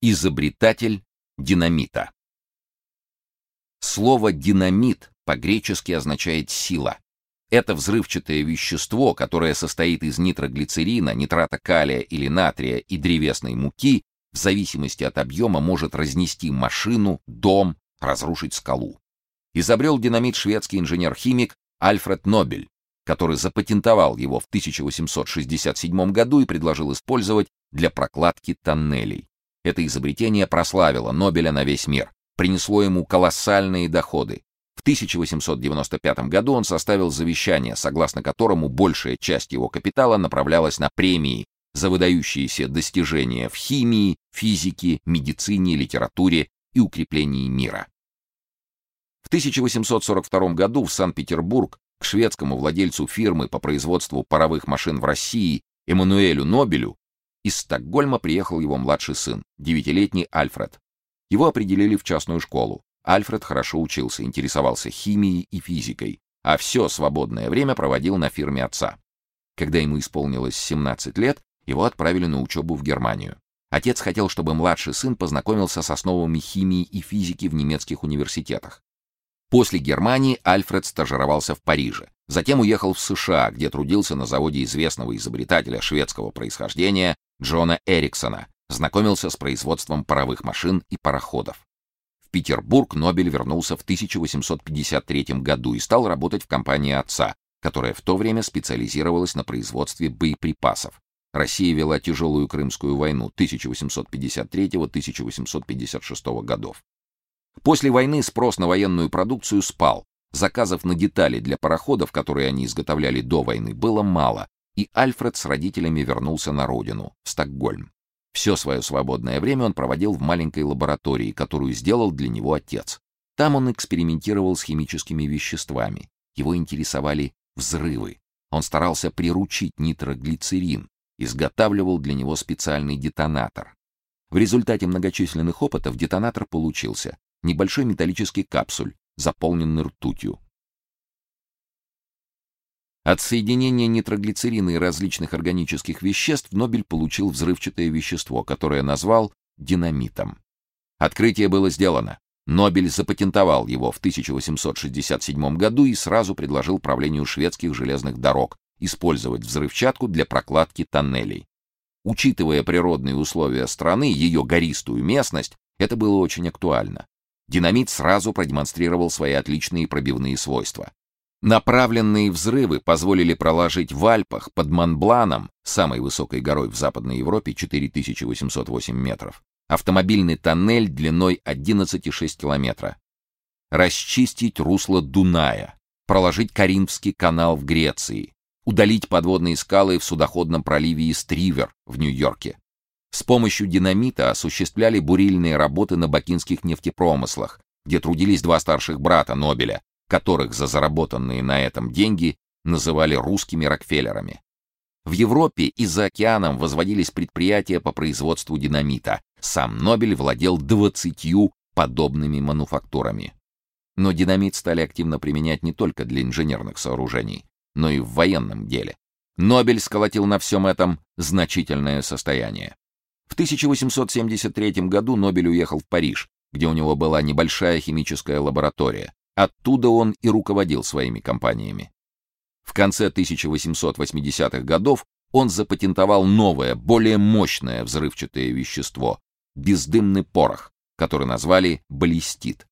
Изобретатель динамита. Слово динамит по-гречески означает сила. Это взрывчатое вещество, которое состоит из нитроглицерина, нитрата калия или натрия и древесной муки, в зависимости от объема может разнести машину, дом, разрушить скалу. Изобрел динамит шведский инженер-химик Альфред Нобель, который запатентовал его в 1867 году и предложил использовать для прокладки тоннелей. Это изобретение прославило Нобеля на весь мир, принесло ему колоссальные доходы. В 1895 году он составил завещание, согласно которому большая часть его капитала направлялась на премии за выдающиеся достижения в химии, физике, медицине, литературе и укреплении мира. В 1842 году в Санкт-Петербург к шведскому владельцу фирмы по производству паровых машин в России Эммануэлю Нобелю из Стокгольма приехал его младший сын, девятилетний Альфред. Его определили в частную школу. Альфред хорошо учился, интересовался химией и физикой, а все свободное время проводил на фирме отца. Когда ему исполнилось 17 лет, его отправили на учебу в Германию. Отец хотел, чтобы младший сын познакомился с основами химии и физики в немецких университетах. После Германии Альфред стажировался в Париже. Затем уехал в США, где трудился на заводе известного изобретателя шведского происхождения Джона Эриксона, знакомился с производством паровых машин и пароходов. В Петербург Нобель вернулся в 1853 году и стал работать в компании отца, которая в то время специализировалась на производстве боеприпасов. Россия вела тяжелую Крымскую войну 1853-1856 годов. После войны спрос на военную продукцию спал. Заказов на детали для пароходов, которые они изготовляли до войны, было мало, и Альфред с родителями вернулся на родину, в Стокгольм. Все свое свободное время он проводил в маленькой лаборатории, которую сделал для него отец. Там он экспериментировал с химическими веществами. Его интересовали взрывы. Он старался приручить нитроглицерин, изготавливал для него специальный детонатор. В результате многочисленных опытов детонатор получился небольшой металлический капсуль, заполненный ртутью. От соединения нитроглицерина и различных органических веществ Нобель получил взрывчатое вещество, которое назвал динамитом. Открытие было сделано. Нобель запатентовал его в 1867 году и сразу предложил правлению шведских железных дорог использовать взрывчатку для прокладки тоннелей. Учитывая природные условия страны, ее гористую местность, это было очень актуально. Динамит сразу продемонстрировал свои отличные пробивные свойства. Направленные взрывы позволили проложить в Альпах под Монбланом, самой высокой горой в Западной Европе 4808 метров, автомобильный тоннель длиной 11,6 километра, расчистить русло Дуная, проложить Каринфский канал в Греции, удалить подводные скалы в судоходном проливе Истривер в Нью-Йорке. С помощью динамита осуществляли бурильные работы на бакинских нефтепромыслах, где трудились два старших брата Нобеля, которых за заработанные на этом деньги называли русскими Рокфеллерами. В Европе и за океаном возводились предприятия по производству динамита. Сам Нобель владел двадцатью подобными мануфактурами. Но динамит стали активно применять не только для инженерных сооружений, но и в военном деле. Нобель сколотил на всем этом значительное состояние. В 1873 году Нобель уехал в Париж, где у него была небольшая химическая лаборатория, Оттуда он и руководил своими компаниями. В конце 1880-х годов он запатентовал новое, более мощное взрывчатое вещество бездымный порох, который назвали баллистит.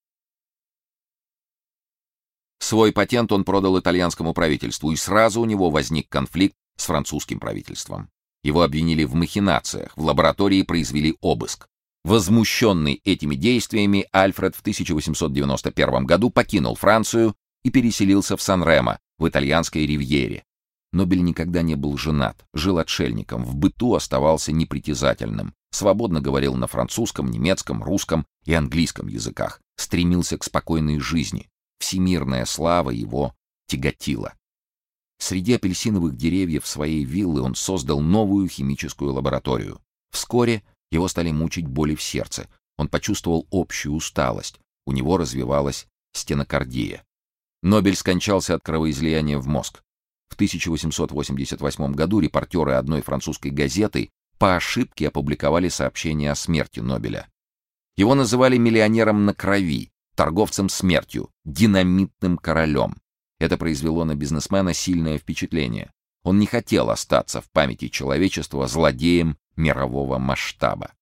Свой патент он продал итальянскому правительству, и сразу у него возник конфликт с французским правительством. Его обвинили в махинациях, в лаборатории произвели обыск. Возмущенный этими действиями, Альфред в 1891 году покинул Францию и переселился в Сан-Ремо, в итальянской ривьере. Нобель никогда не был женат, жил отшельником, в быту оставался непритязательным, свободно говорил на французском, немецком, русском и английском языках, стремился к спокойной жизни. Всемирная слава его тяготила. Среди апельсиновых деревьев своей виллы он создал новую химическую лабораторию. Вскоре его стали мучить боли в сердце. Он почувствовал общую усталость. У него развивалась стенокардия. Нобель скончался от кровоизлияния в мозг. В 1888 году репортеры одной французской газеты по ошибке опубликовали сообщение о смерти Нобеля. Его называли миллионером на крови, торговцем смертью, динамитным королем. Это произвело на бизнесмена сильное впечатление. Он не хотел остаться в памяти человечества злодеем мирового масштаба.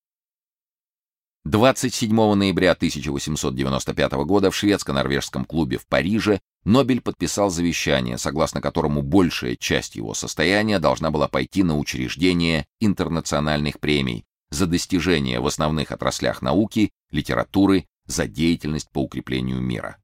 27 ноября 1895 года в шведско-норвежском клубе в Париже Нобель подписал завещание, согласно которому большая часть его состояния должна была пойти на учреждение интернациональных премий за достижения в основных отраслях науки, литературы, за деятельность по укреплению мира.